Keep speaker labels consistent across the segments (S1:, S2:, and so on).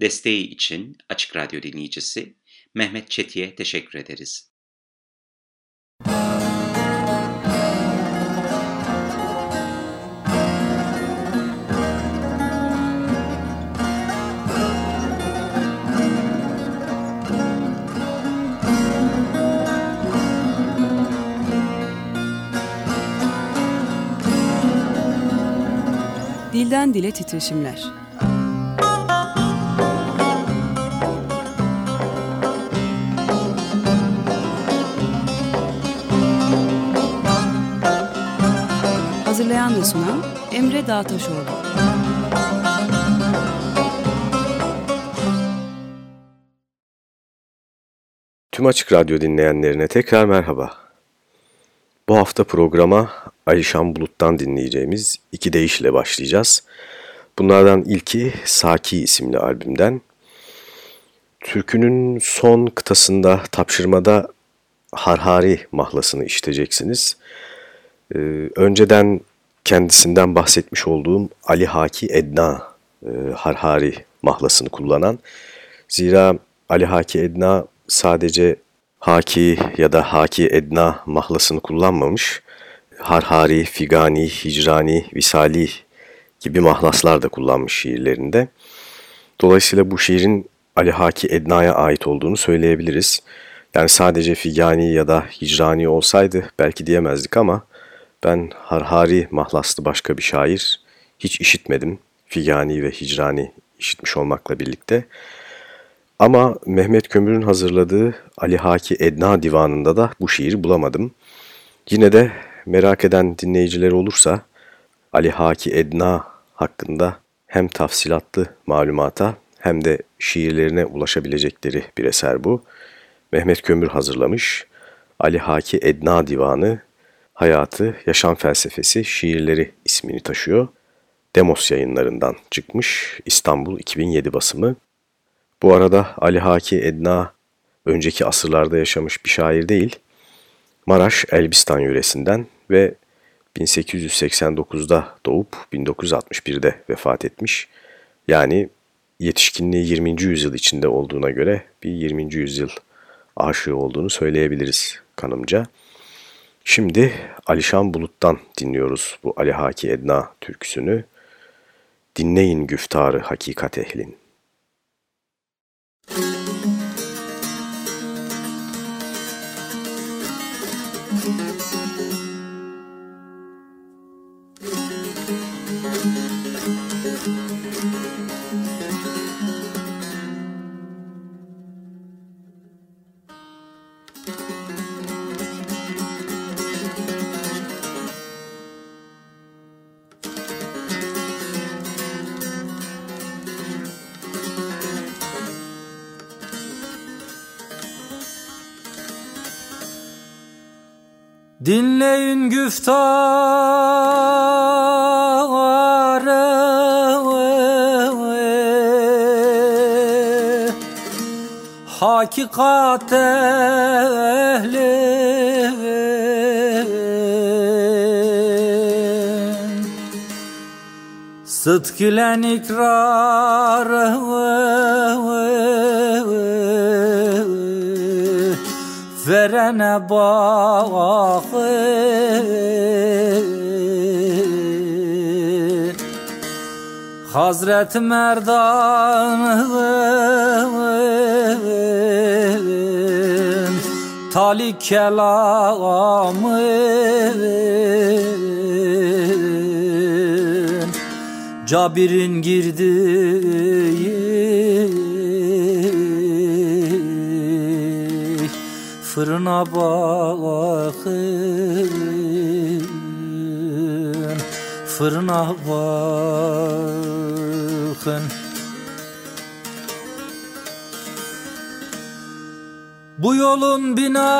S1: Desteği için Açık Radyo dinleyicisi Mehmet Çeti'ye teşekkür ederiz.
S2: Dilden Dile Titreşimler Hazırlayan ve sunan Emre Dağtaşoğlu.
S3: Tüm Açık Radyo dinleyenlerine tekrar merhaba. Bu hafta programa Alişan Bulut'tan dinleyeceğimiz iki deyişle başlayacağız. Bunlardan ilki Saki isimli albümden. Türkünün son kıtasında tapşırmada Harhari mahlasını işiteceksiniz. Ee, önceden kendisinden bahsetmiş olduğum Ali Haki Edna e, Harhari mahlasını kullanan. Zira Ali Haki Edna sadece Haki ya da Haki Edna mahlasını kullanmamış. Harhari, Figani, Hicrani, Visali gibi mahlaslar da kullanmış şiirlerinde. Dolayısıyla bu şiirin Ali Haki Edna'ya ait olduğunu söyleyebiliriz. Yani sadece Figani ya da Hicrani olsaydı belki diyemezdik ama ben Harhari mahlaslı başka bir şair hiç işitmedim. Figani ve Hicrani işitmiş olmakla birlikte. Ama Mehmet Kömür'ün hazırladığı Ali Haki Edna divanında da bu şiiri bulamadım. Yine de merak eden dinleyiciler olursa Ali Haki Edna hakkında hem tafsilatlı malumata hem de şiirlerine ulaşabilecekleri bir eser bu. Mehmet Kömür hazırlamış. Ali Haki Edna Divanı Hayatı, Yaşam Felsefesi, Şiirleri ismini taşıyor. Demos yayınlarından çıkmış İstanbul 2007 basımı. Bu arada Ali Haki Edna önceki asırlarda yaşamış bir şair değil. Maraş Elbistan yöresinden ve 1889'da doğup 1961'de vefat etmiş. Yani yetişkinliği 20. yüzyıl içinde olduğuna göre bir 20. yüzyıl aşığı olduğunu söyleyebiliriz kanımca. Şimdi Alişan Bulut'tan dinliyoruz bu Ali Haki Edna türküsünü. Dinleyin güftarı hakikat ehlin.
S4: Dinleyin güftarı Hakikat ehli Sıdk ile ikrarı verene bakın Hazret Merdan'ın tali kelamı. Cabir'in girdiği fırına bakın Fırına bakın. Bu yolun binası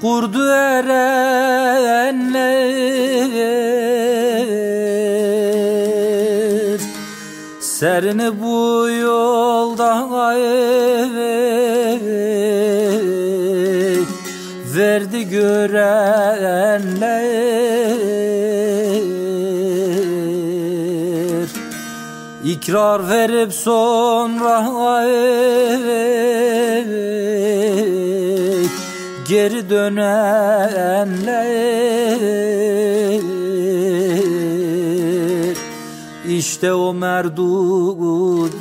S4: kurdu erenler Serini bu yolda kaybet Verdi görenler. İkrar verip sonra kaybet Geri dönenler. İşte o merdudi.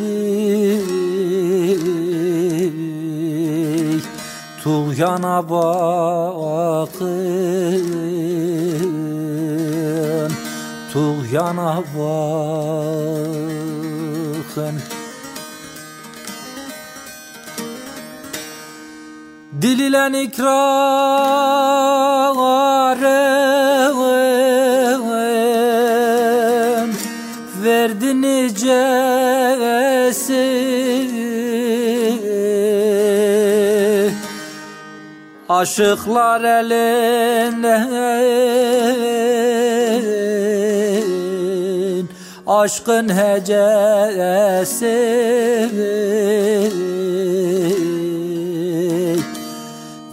S4: Tuğyana bakın tuğyana bakın. Dil ile ikrarım verdi nicesi Aşıklar elinden aşkın hecesi.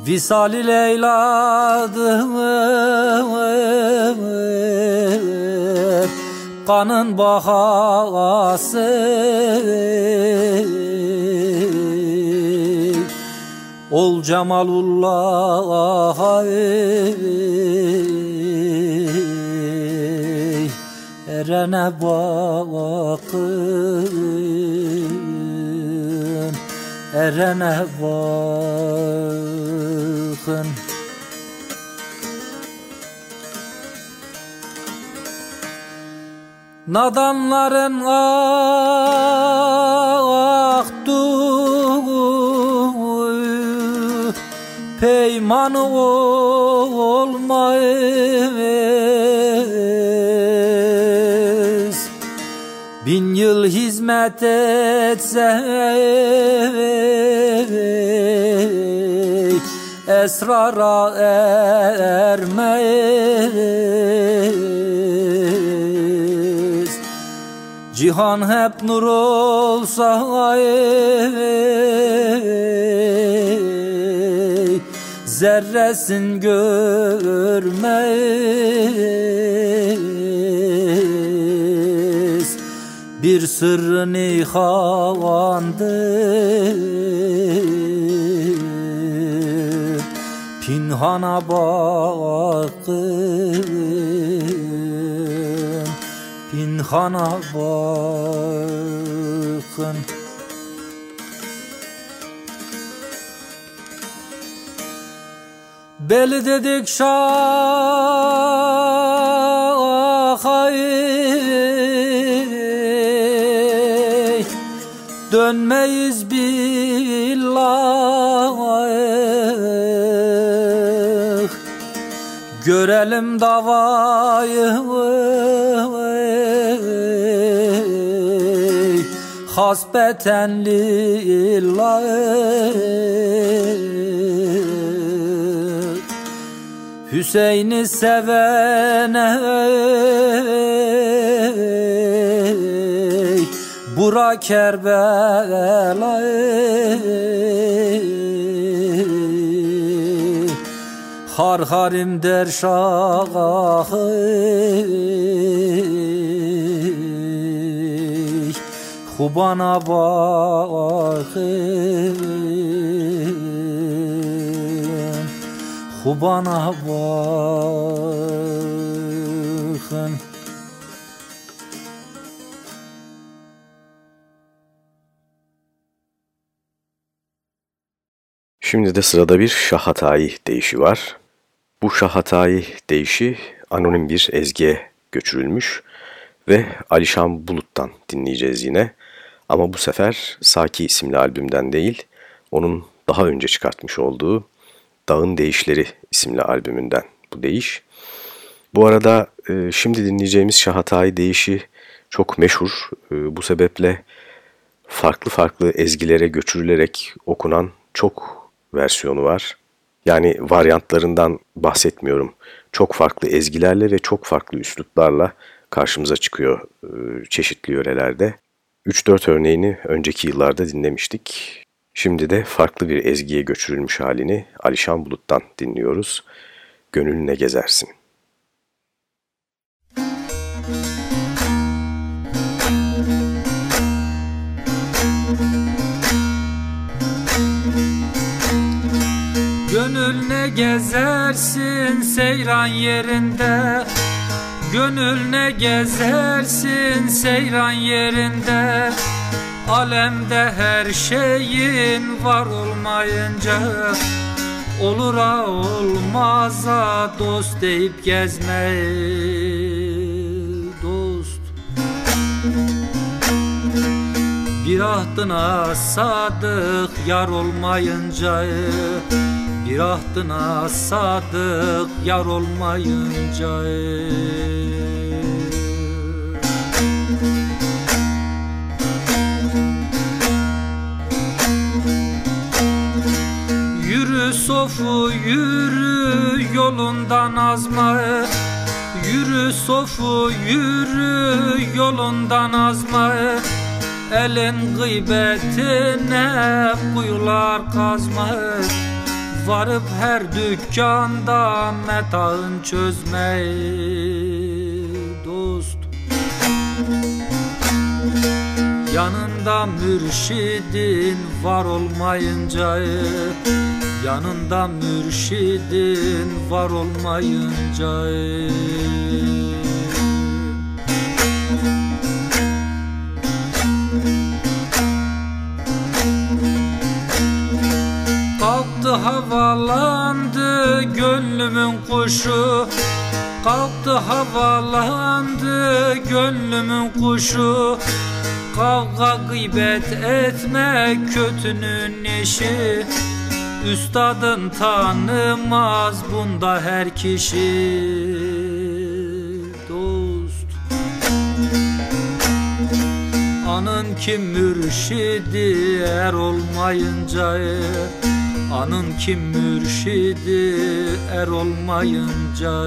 S4: Visali Leyla'dır Kanın bahası. Ol Cemalullah'a Erene bakın Erene bakın Nadanların aktığı peymanı olmaz Bin yıl hizmet etse esrara ermez Cihan hep nur olsa zerresin görmez. Bir sırrı nihandır Pinhana bakın Pinhana bakın. Beli dedik şahayı Dönmeyiz billah Görelim davayı Hasbeten lillah Hüseyin'i sevene Bura Kerbela Har harim der şahı Kubana bakın Kubana bakın
S3: Şimdi de sırada bir Şahatay deyişi var. Bu Şahatay deyişi anonim bir ezgiye göçürülmüş ve Alişan Bulut'tan dinleyeceğiz yine. Ama bu sefer Saki isimli albümden değil, onun daha önce çıkartmış olduğu Dağın Değişleri isimli albümünden bu deyiş. Bu arada e, şimdi dinleyeceğimiz Şahatay deyişi çok meşhur. E, bu sebeple farklı farklı ezgilere göçürülerek okunan çok versiyonu var. Yani varyantlarından bahsetmiyorum. Çok farklı ezgilerle ve çok farklı üsluplarla karşımıza çıkıyor e, çeşitli yörelerde. 3-4 örneğini önceki yıllarda dinlemiştik. Şimdi de farklı bir ezgiye göçürülmüş halini Alişan Bulut'tan dinliyoruz. Gönlüne gezersin.
S4: Gönlüne gezersin seyran yerinde Gönül ne gezersin seyran yerinde. Alemde her şeyin var olmayınca. Olur ha olmaz ha dost deyip gezme dost. Bir ahdına sadık yar olmayınca Bir ahdına sadık yar olmayınca Yürü sofu yürü yolundan azma Yürü sofu yürü yolundan azma Elin gıybetine kuyular kazma Varıp her dükkanda metağın çözme dost. Yanında mürşidin var olmayınca Yanında mürşidin var olmayınca Kalktı havalandı gönlümün kuşu. Kalktı havalandı gönlümün kuşu. Kavga gıybet etme kötünün işi Üstadın tanımaz bunda her kişi. Anın kim mürşidi er olmayınca Anın kim mürşidi er olmayınca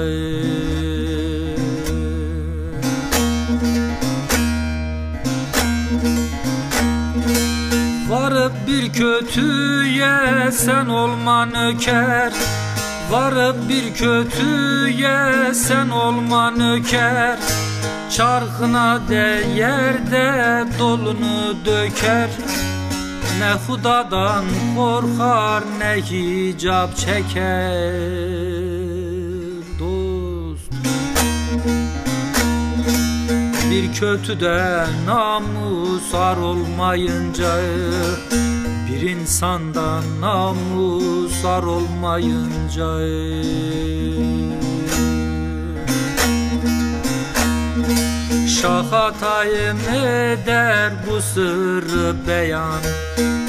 S4: Varıp bir kötüye sen olma nöker Varıp bir kötüye sen olma nöker Çarkına değer de dolunu döker Ne hudadan korkar ne hicap çeker dost. Bir kötüde namus ar olmayınca Bir insandan namus ar olmayınca Şahatayım eder bu sırrı beyan?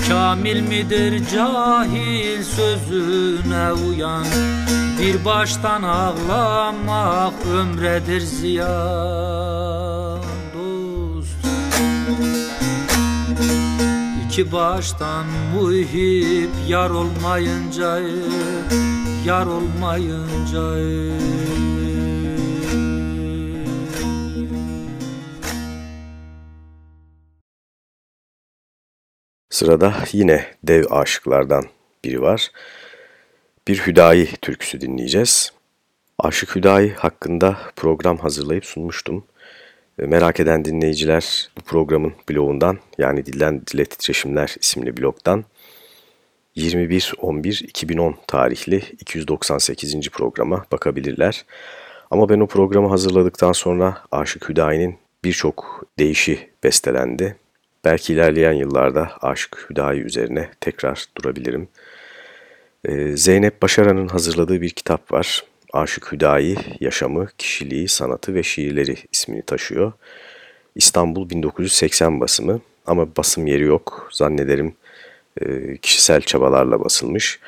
S4: Kamil midir cahil sözüne uyan? Bir baştan ağlamak ömredir ziyan dost. İki baştan muhip yar olmayınca Yar olmayınca
S3: Sırada yine dev aşıklardan biri var. Bir Hüdayi türküsü dinleyeceğiz. Aşık Hüdayi hakkında program hazırlayıp sunmuştum. Merak eden dinleyiciler bu programın blogundan yani Dilden Dile Titreşimler isimli blogdan 21.11.2010 tarihli 298. programa bakabilirler. Ama ben o programı hazırladıktan sonra Aşık Hüdayi'nin birçok değişi bestelendi. Belki ilerleyen yıllarda Aşık Hüdayi üzerine tekrar durabilirim. Ee, Zeynep Başaran'ın hazırladığı bir kitap var. Aşık Hüdayi, Yaşamı, Kişiliği, Sanatı ve Şiirleri ismini taşıyor. İstanbul 1980 basımı ama basım yeri yok. Zannederim e, kişisel çabalarla basılmış.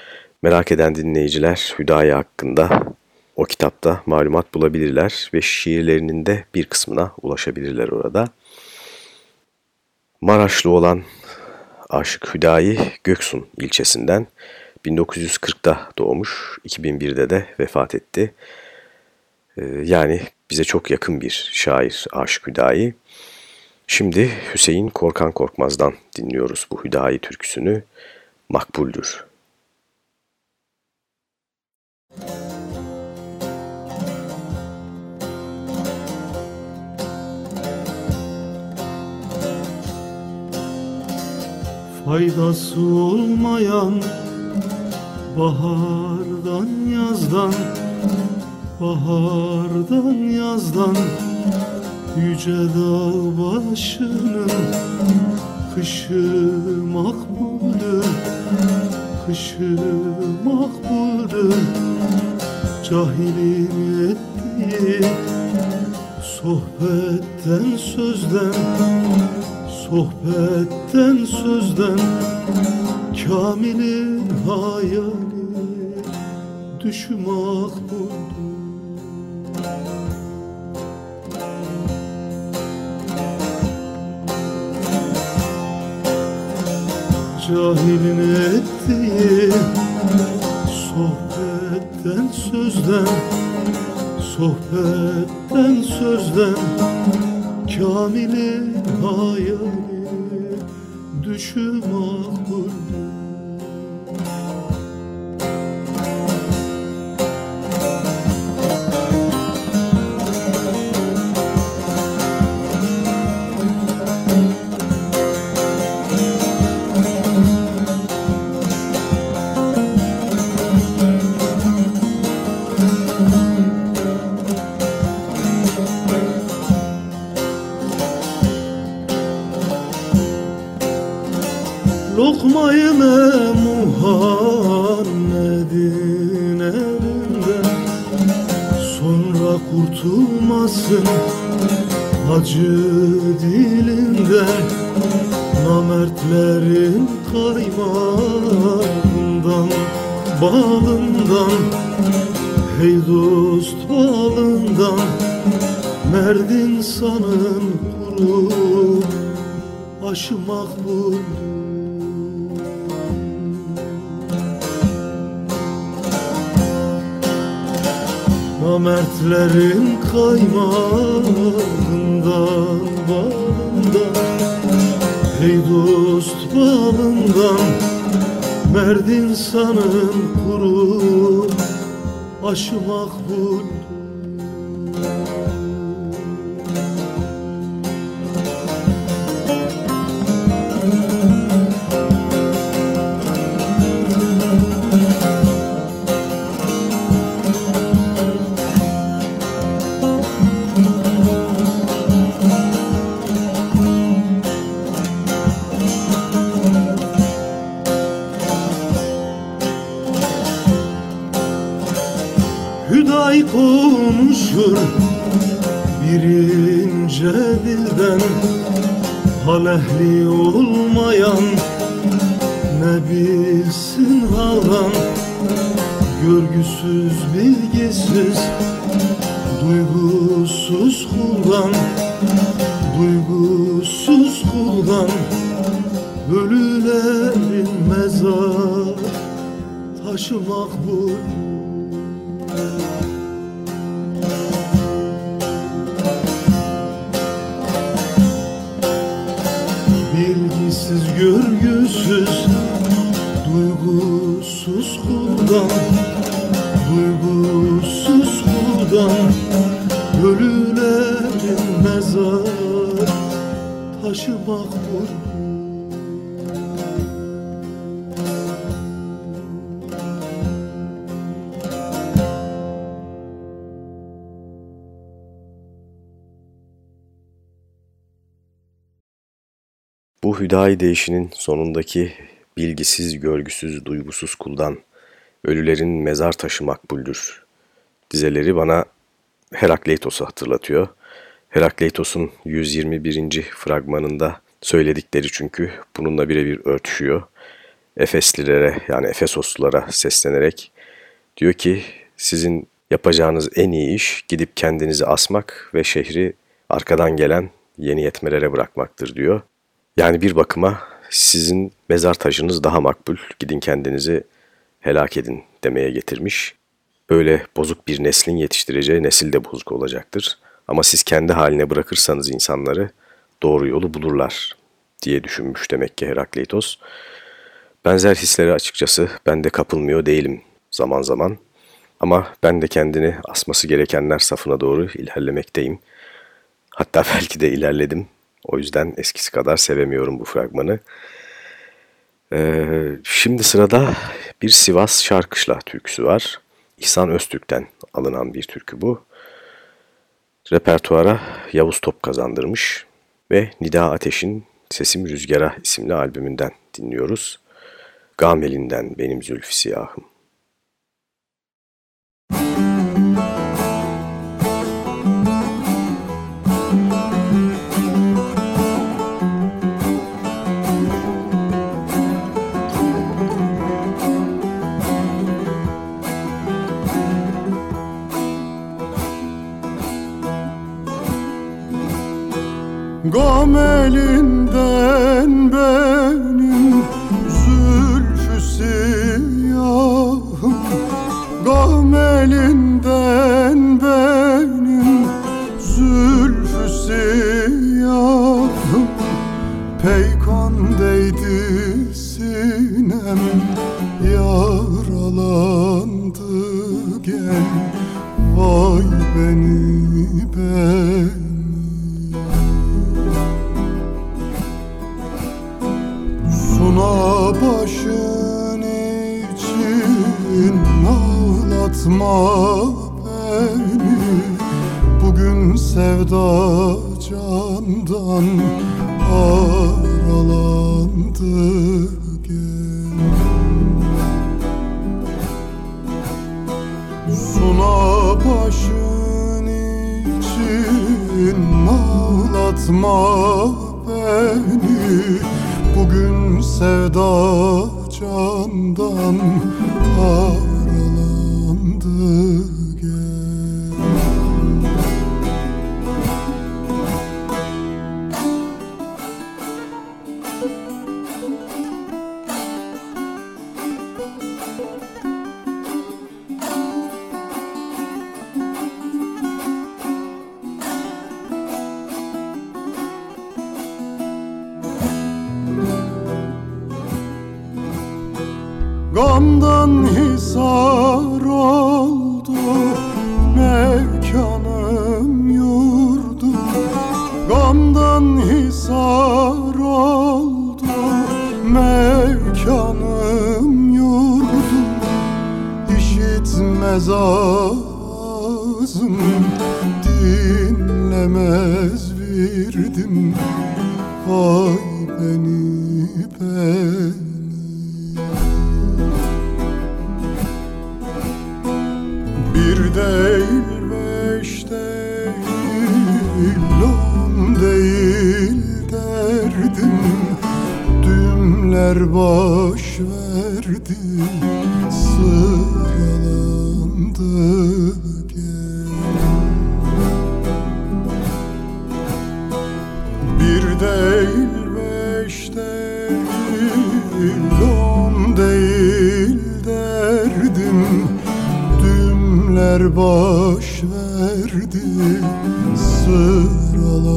S3: Merak eden dinleyiciler Hüdayi hakkında o kitapta malumat bulabilirler ve şiirlerinin de bir kısmına ulaşabilirler orada. Maraşlı olan Aşık Hüdayi Göksun ilçesinden 1940'da doğmuş, 2001'de de vefat etti. Ee, yani bize çok yakın bir şair Aşık Hüdayi. Şimdi Hüseyin Korkan Korkmaz'dan dinliyoruz bu Hüdayi türküsünü. Makbuldür.
S5: Faydası olmayan
S6: Bahardan yazdan Bahardan yazdan Yüce dağ başının Kışı makbuldür Kışı makbuldür Cahilin ettiği Sohbetten sözden Sohbetten sözden Kamilin hayali Düşmak buldu Cahilin ettiği Sohbetten sözden Sohbetten sözden Kamilin hayali Düşü makbul Lokmayı Sonra kurtulmasın acı dilinden Namertlerin kaymağından Balından Hey dost balından Merd insanın kuru Aşı makbul Namertlerin kaymağından bağından Hey dost bağından Merd insanın kuru. Aşı makbul konuşur bir ince dilden Hal ehli olmayan ne bilsin haldan Görgüsüz bilgisiz
S3: Hüdayi değişinin sonundaki bilgisiz, görgüsüz, duygusuz kuldan ölülerin mezar taşı makbuldür. Dizeleri bana Herakleitos'u hatırlatıyor. Herakleitos'un 121. fragmanında söyledikleri çünkü bununla birebir örtüşüyor. Efeslilere yani Efesoslulara seslenerek diyor ki sizin yapacağınız en iyi iş gidip kendinizi asmak ve şehri arkadan gelen yeni yetmelere bırakmaktır diyor. Yani bir bakıma sizin mezar taşınız daha makbul, gidin kendinizi helak edin demeye getirmiş. Böyle bozuk bir neslin yetiştireceği nesil de bozuk olacaktır. Ama siz kendi haline bırakırsanız insanları doğru yolu bulurlar diye düşünmüş demek ki Herakleitos. Benzer hislere açıkçası ben de kapılmıyor değilim zaman zaman. Ama ben de kendini asması gerekenler safına doğru ilerlemekteyim. Hatta belki de ilerledim. O yüzden eskisi kadar sevemiyorum bu fragmanı. Ee, şimdi sırada bir Sivas Şarkışla türküsü var. İhsan Öztürk'ten alınan bir türkü bu. Repertuara Yavuz Top kazandırmış ve Nida Ateş'in Sesim Rüzgara isimli albümünden dinliyoruz. Gamelinden benim zülfü siyahım.
S5: Gam elinden benim zülfü siyahım. Gam elinden benim zülfü siyahım. Peykan değdi sinem yaralandı gel. Vay beni beni başın için ağlatma beni. Bugün sevda candan aralandı gel Suna başın için ağlatma beni. Bugün sevda candan aralandı Düğümler baş verdi sıralandı gel Bir değil beş değil on değil derdim. Düğümler baş verdi sıralandı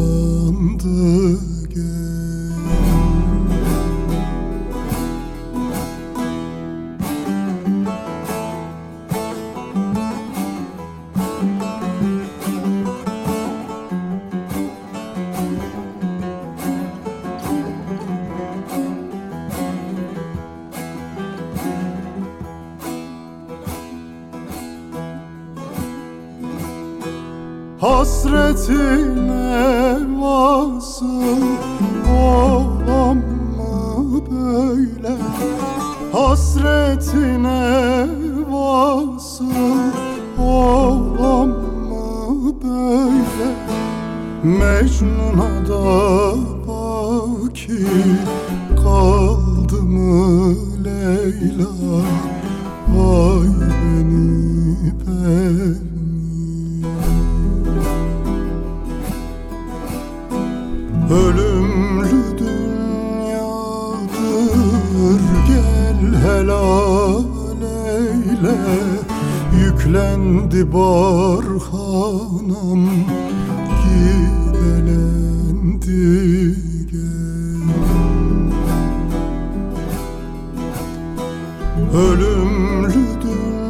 S5: Ölümlü dünyadır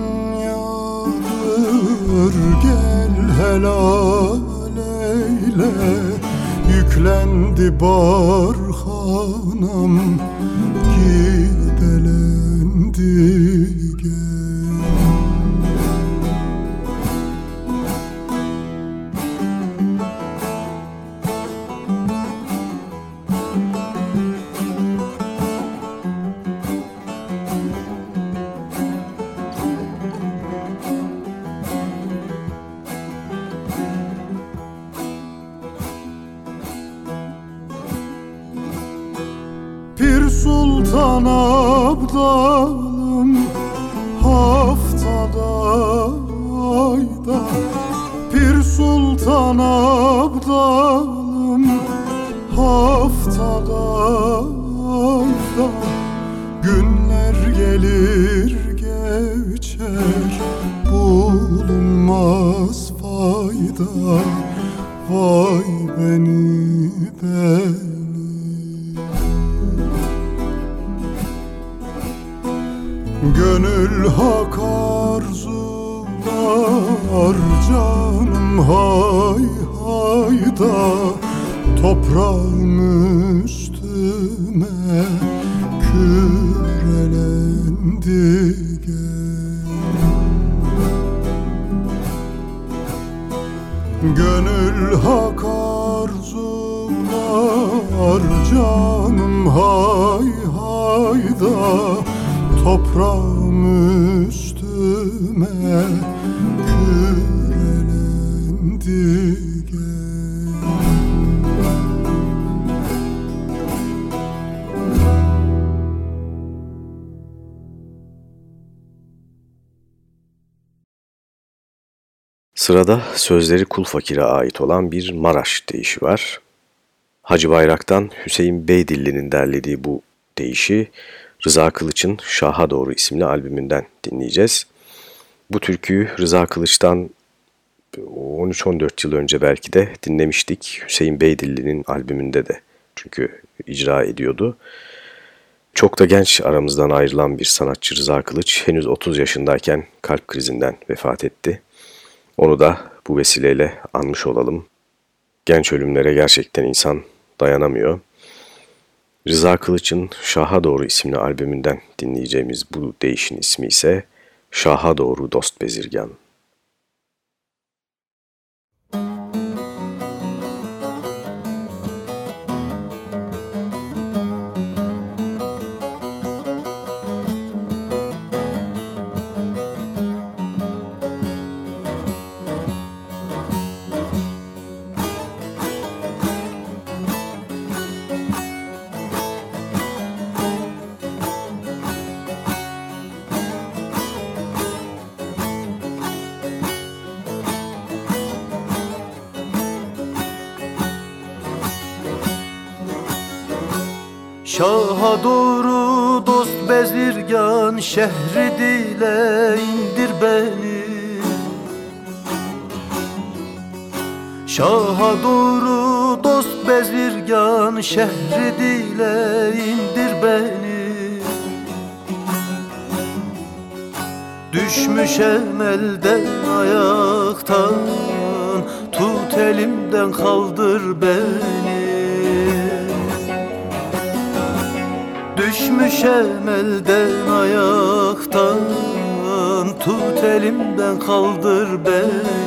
S5: gel helal eyle. Yüklendi barhanam
S3: Sırada sözleri kul fakire ait olan bir Maraş deyişi var. Hacı Bayrak'tan Hüseyin Beydilli'nin derlediği bu deyişi Rıza Kılıç'ın Şaha Doğru isimli albümünden dinleyeceğiz. Bu türküyü Rıza Kılıç'tan 13-14 yıl önce belki de dinlemiştik. Hüseyin Beydilli'nin albümünde de çünkü icra ediyordu. Çok da genç aramızdan ayrılan bir sanatçı Rıza Kılıç henüz 30 yaşındayken kalp krizinden vefat etti. Onu da bu vesileyle anmış olalım. Genç ölümlere gerçekten insan dayanamıyor. Rıza Kılıç'ın Şaha Doğru isimli albümünden dinleyeceğimiz bu değişin ismi ise Şaha Doğru Dost Bezirgan.
S6: Şehri dile indir beni. Şaha doğru dost bezirgan şehri dile indir beni. Düşmüşem elden ayaktan Tut elimden kaldır beni Düşmüşem elden ayaktan Tut elimden kaldır beni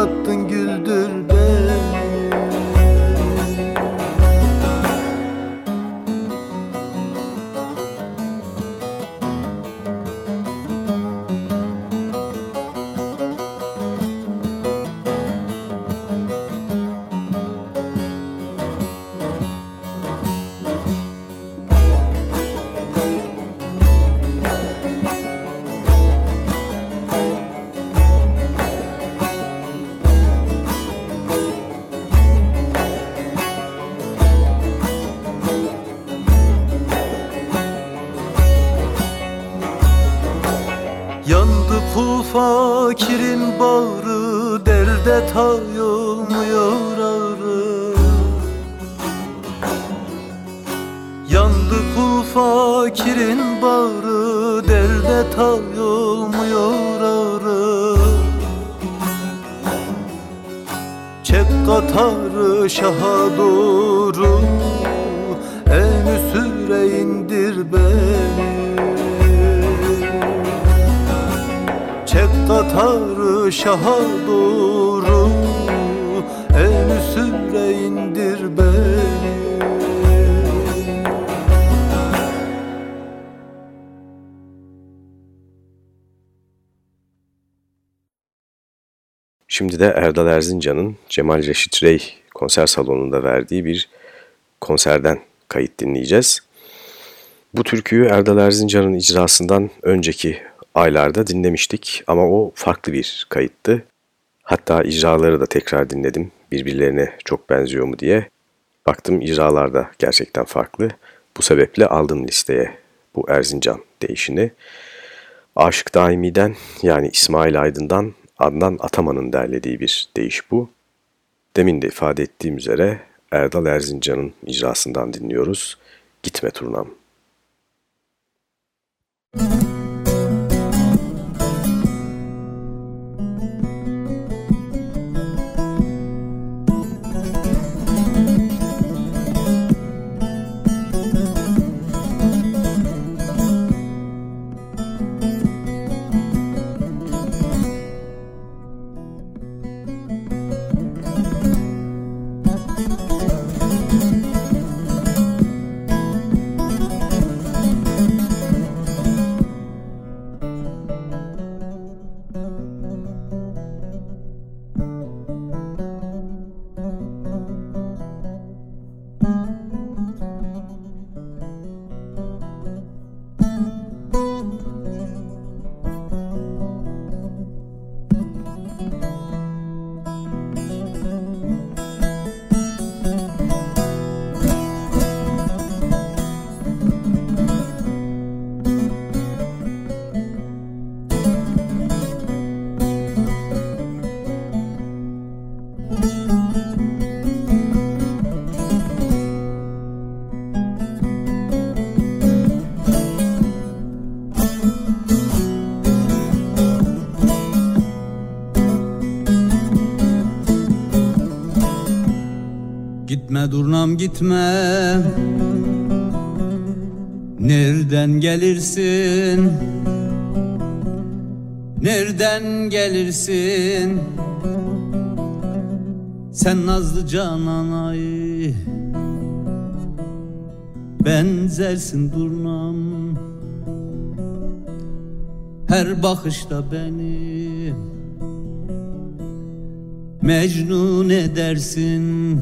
S6: ağlattın güldür
S3: de Erdal Erzincan'ın Cemal Reşit Rey konser salonunda verdiği bir konserden kayıt dinleyeceğiz. Bu türküyü Erdal Erzincan'ın icrasından önceki aylarda dinlemiştik ama o farklı bir kayıttı. Hatta icraları da tekrar dinledim birbirlerine çok benziyor mu diye. Baktım icralar da gerçekten farklı. Bu sebeple aldım listeye bu Erzincan değişini. Aşık Daimi'den yani İsmail Aydın'dan Adnan Ataman'ın derlediği bir deyiş bu. Demin de ifade ettiğim üzere Erdal Erzincan'ın icrasından dinliyoruz. Gitme Turnam. Müzik
S7: Gitme durnam gitme. Nereden gelirsin? Nereden gelirsin? Sen nazlı cananay Benzersin durnam. Her bakışta beni Mecnun edersin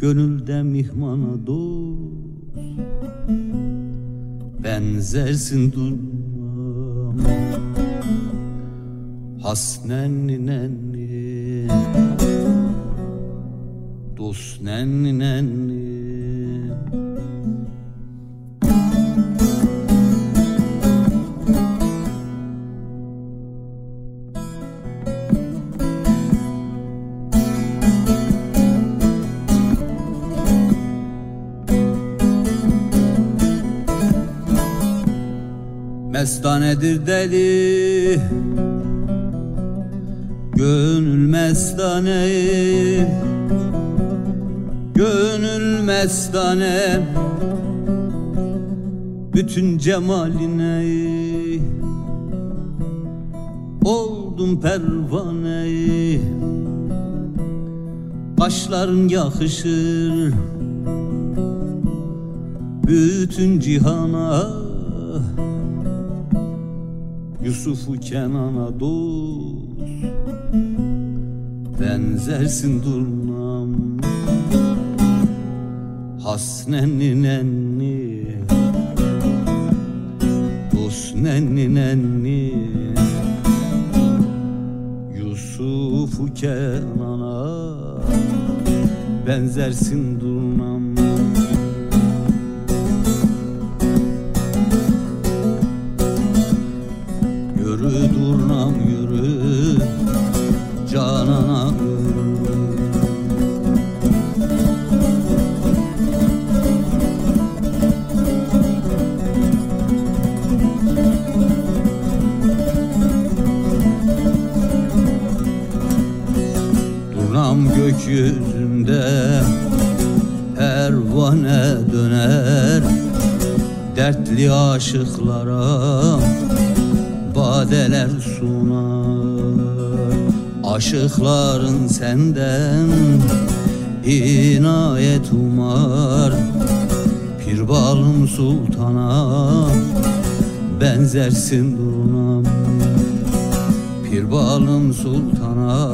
S7: Gönülde mihmana dost Benzersin durmam. Hasnenni nenni Dost nenni nenni Mestanedir deli. Gönül mestane Gönül mestane. Bütün cemaline Oldum pervane Kaşların yakışır Bütün cihana Yusuf'u Kenan'a dost. Benzersin durmam Hasnenni nenni Dost nenni nenni Yusuf'u Kenan'a Benzersin durnam gökyüzünde Pervane döner. Dertli aşıklara Badeler sunar. Aşıkların senden inayet umar. Pir balım sultana Benzersin durnam Pir balım sultana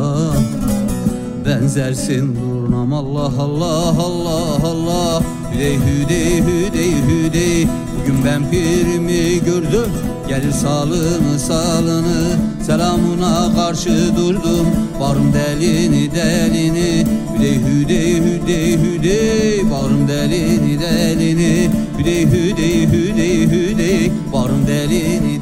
S7: Benzersin durnam Allah Allah Allah Allah. Hüdey hüdey hüdey hüdey. Bugün ben pirimi gördüm. Gelir salını salını. Selamına karşı durdum. Varım delini delini. Hüdey hüdey hüdey hüdey. Varım delini delini. Hüdey hüdey hüdey hüdey. Varım delini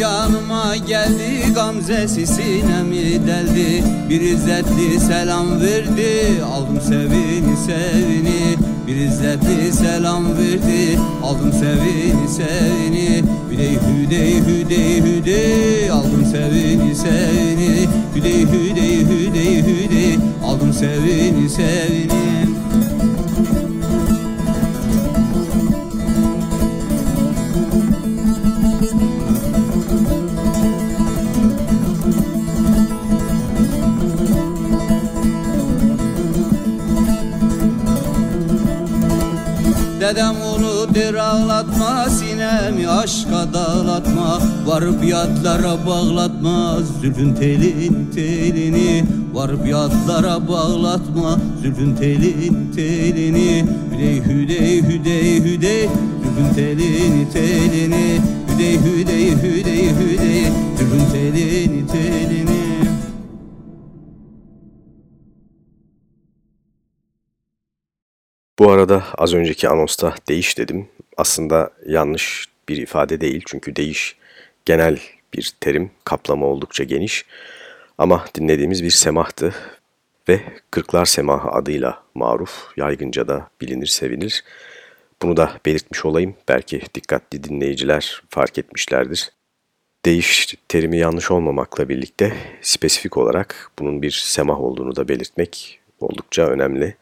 S7: yanıma geldi Gamzesi sinemi deldi? Bir izzetli selam verdi Aldım sevini sevini. Bir izzetli selam verdi Aldım sevini sevini. Hüdey hüdey hüdey hüdey Aldım sevini sevini. Hüdey hüdey hüdey hüdey Aldım sevini sevini aşka dağlatma Varıp yatlara bağlatma Zülfün telin telini. Varıp yatlara bağlatma Zülfün telin telini. Hüdey hüdey hüdey hüdey Zülfün telini telini. Hüdey hüdey hüdey hüdey Zülfün telini telini.
S3: Bu arada az önceki anonsta değiş dedim. Aslında yanlış bir ifade değil çünkü değiş genel bir terim, kaplama oldukça geniş. Ama dinlediğimiz bir semahtı ve Kırklar Semahı adıyla maruf, yaygınca da bilinir, sevinir. Bunu da belirtmiş olayım. Belki dikkatli dinleyiciler fark etmişlerdir. Değiş terimi yanlış olmamakla birlikte spesifik olarak bunun bir semah olduğunu da belirtmek oldukça önemli.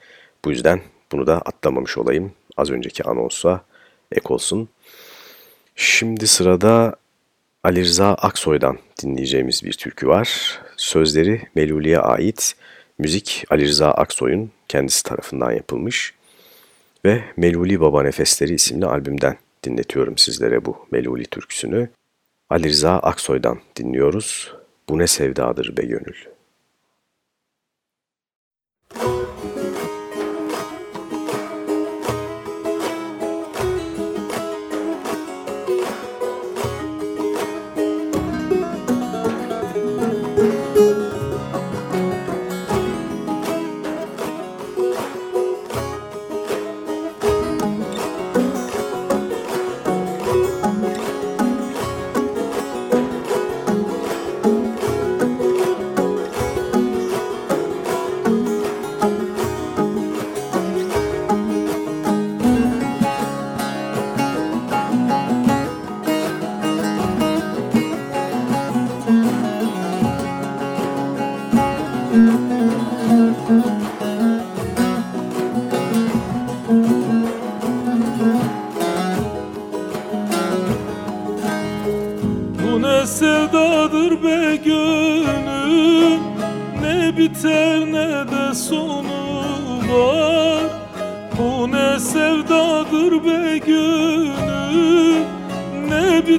S3: Bu yüzden bunu da atlamamış olayım. Az önceki anonsa ek olsun. Şimdi sırada Ali Rıza Aksoy'dan dinleyeceğimiz bir türkü var. Sözleri Meluli'ye ait, müzik Ali Rıza Aksoy'un kendisi tarafından yapılmış. Ve Meluli Baba Nefesleri isimli albümden dinletiyorum sizlere bu Meluli türküsünü. Ali Rıza Aksoy'dan dinliyoruz. Bu ne sevdadır be gönül.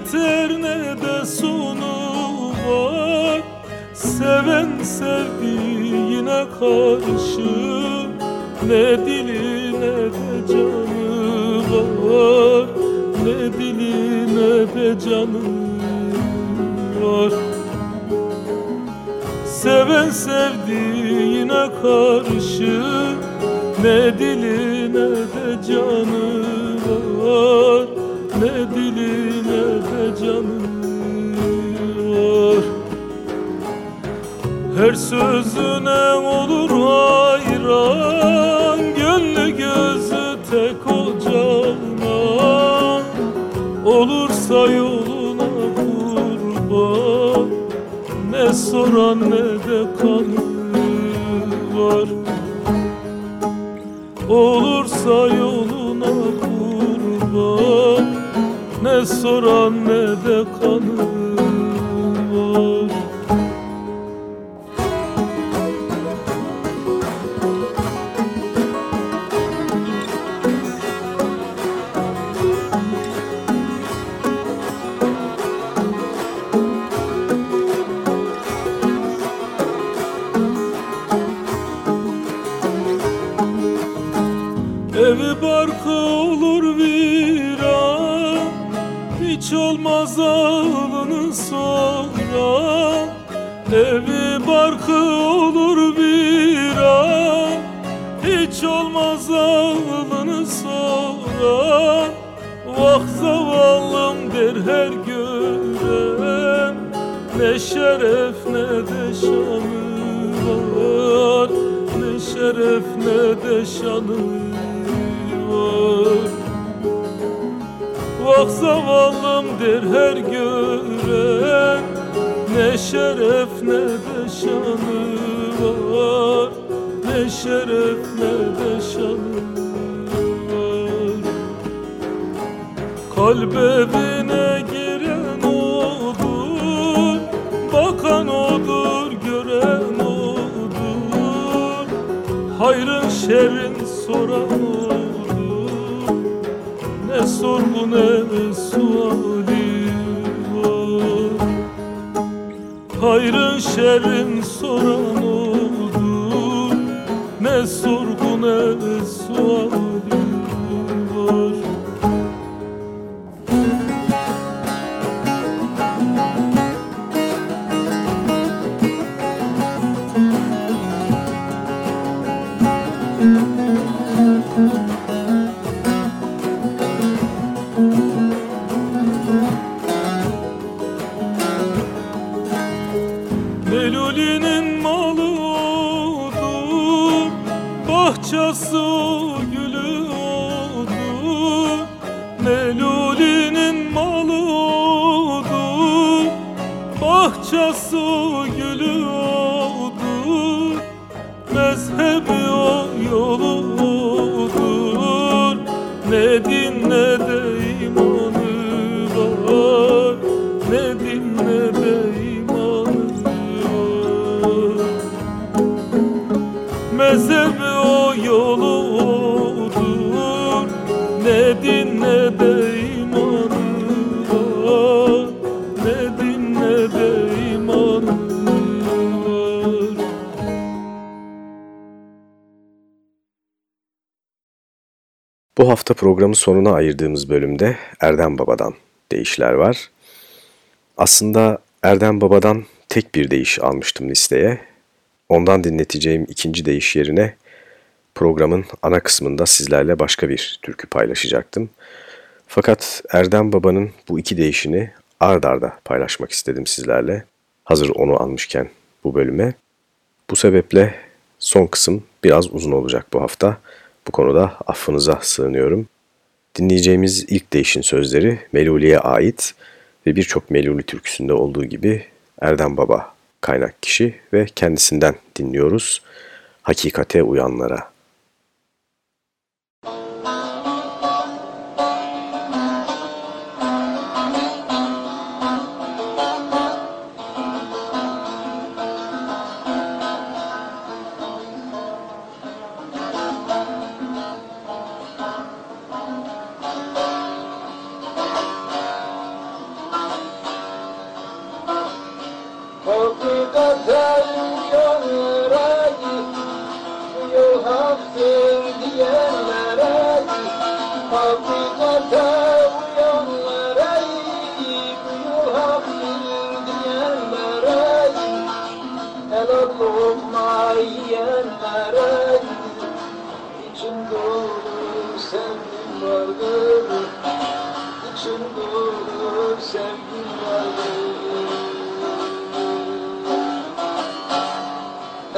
S8: Biter ne de sonu var. Seven sevdiğine karşı Ne dili ne de canı var. Ne dili ne de canı var. Seven sevdiğine karşı Ne dili ne de canı var. Ne dili ne de canı var Her sözüne olur hayran Gönlü gözü tek ocağına Olursa yoluna kurban Ne soran ne de kanı var. Olursa yoluna kurban Ne soran ne de kanı şeref ne de şanı var. Vah zavallım der her gören Ne şeref ne de şanı var. Ne şeref ne de şanı var. Kalp evine giren odur. Bakan odur, Hayrın şerrin soran odur Ne sorgu ne suali var. Hayrın şerrin soran odur Ne sorgu ne suali
S3: Bu hafta programın sonuna ayırdığımız bölümde Erdem Baba'dan deyişler var. Aslında Erdem Baba'dan tek bir deyiş almıştım listeye. Ondan dinleteceğim ikinci deyiş yerine programın ana kısmında sizlerle başka bir türkü paylaşacaktım. Fakat Erdem Baba'nın bu iki deyişini ard arda paylaşmak istedim sizlerle. Hazır onu almışken bu bölüme. Bu sebeple son kısım biraz uzun olacak bu hafta. Bu konuda affınıza sığınıyorum. Dinleyeceğimiz ilk değişin sözleri Meluli'ye ait ve birçok Meluli türküsünde olduğu gibi Erdem Baba kaynak kişi ve kendisinden dinliyoruz. Hakikate uyanlara.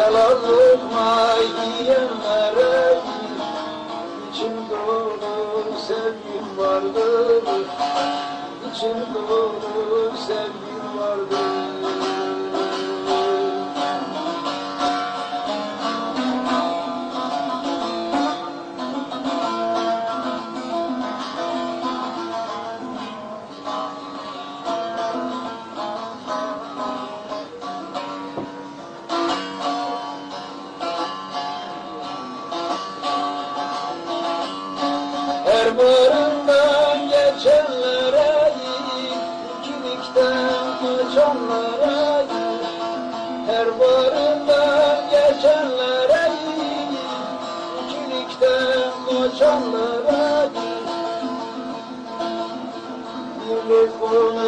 S6: Helalıkma yiyenlere İçim dolu sevgim vardır. İçim dolu sevgim vardır Oh,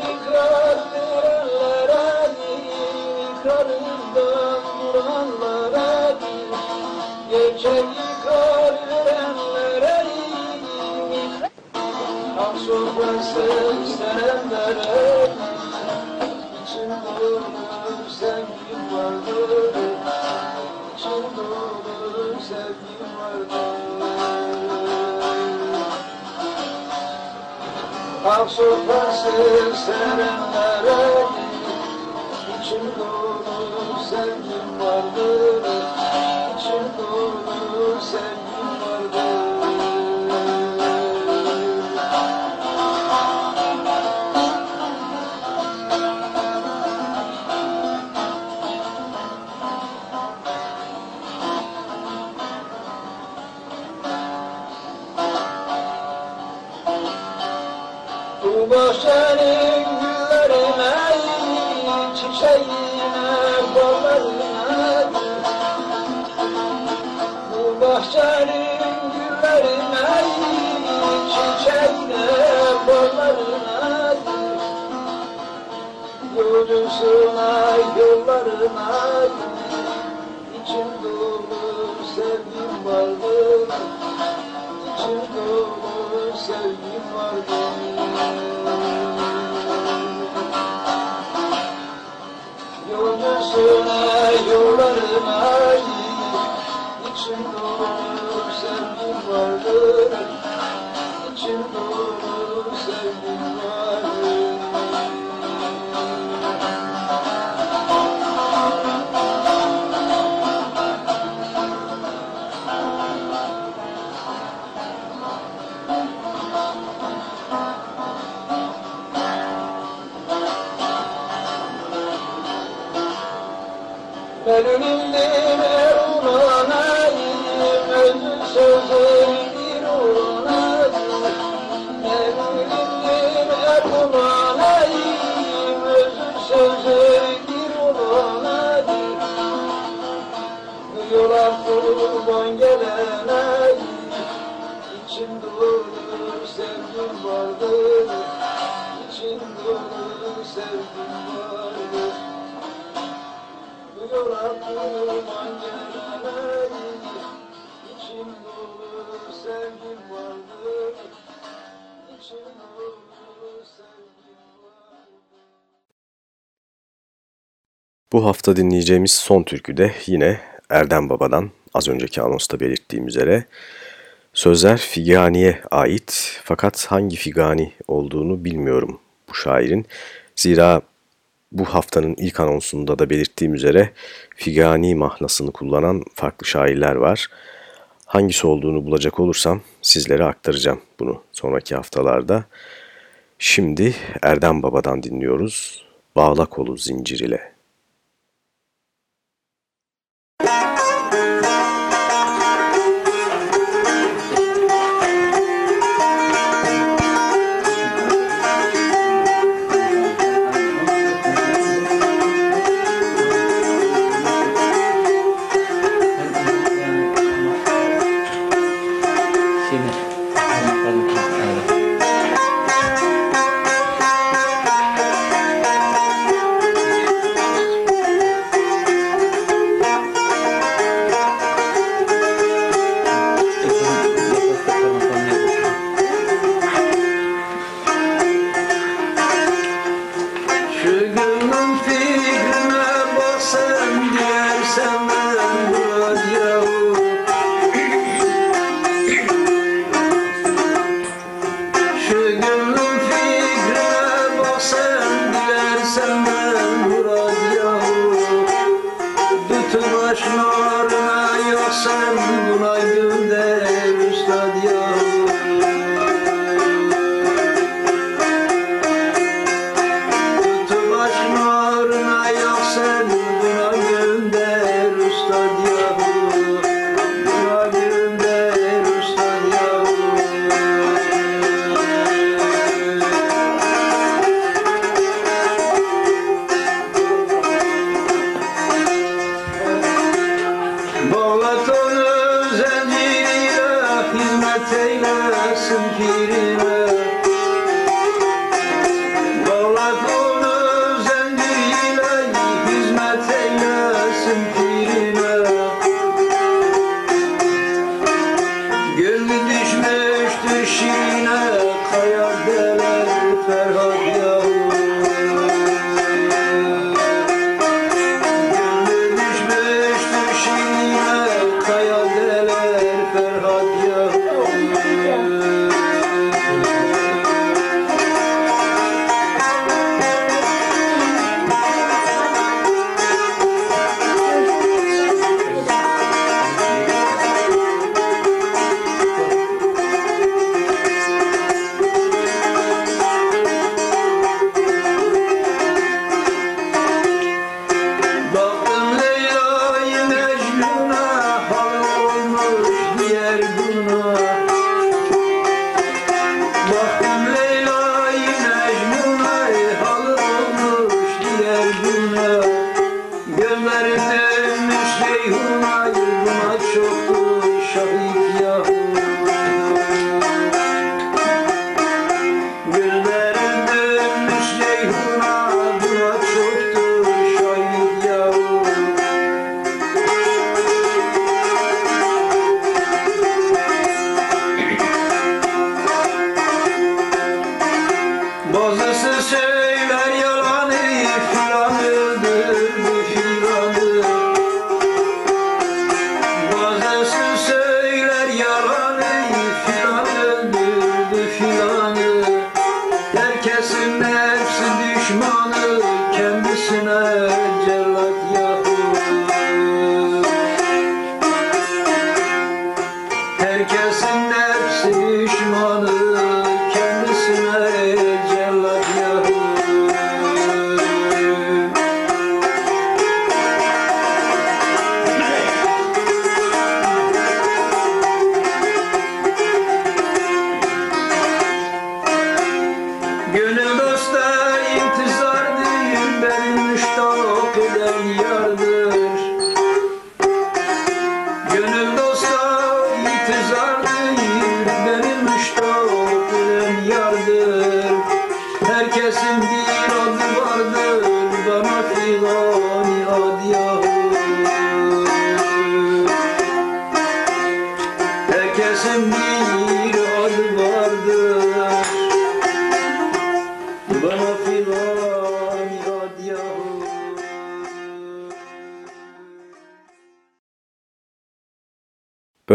S6: Verenlere ikrarından duranlara Geçen ikrar verenlere Hak sofrası serenlere Hak sofrası serenlere çiçeğine, ballarına Yolcusuna, yollarına
S3: Bu hafta dinleyeceğimiz son türkü de yine Erdem Baba'dan az önceki anonsta belirttiğim üzere. Sözler Figani'ye ait fakat hangi Figani olduğunu bilmiyorum bu şairin. Zira bu haftanın ilk anonsunda da belirttiğim üzere Figani mahlasını kullanan farklı şairler var. Hangisi olduğunu bulacak olursam sizlere aktaracağım bunu sonraki haftalarda. Şimdi Erdem Baba'dan dinliyoruz. Bağla kolu zincir ile.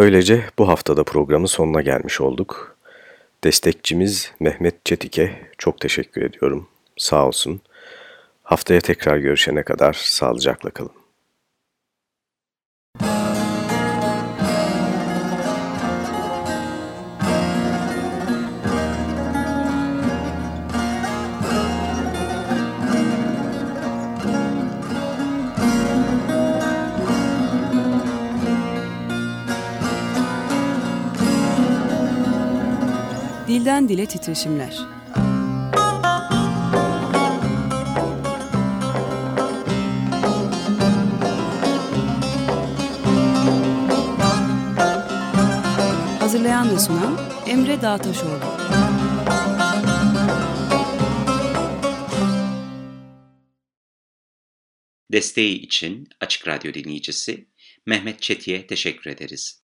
S3: Böylece bu haftada programın sonuna gelmiş olduk. Destekçimiz Mehmet Çetik'e çok teşekkür ediyorum. Sağ olsun. Haftaya tekrar görüşene kadar sağlıcakla kalın.
S2: Dilden dile titreşimler. Hazırlayan ve sunan Emre Dağtaşoğlu.
S1: Desteği için Açık Radyo dinleyicisi Mehmet Çeti'ye teşekkür ederiz.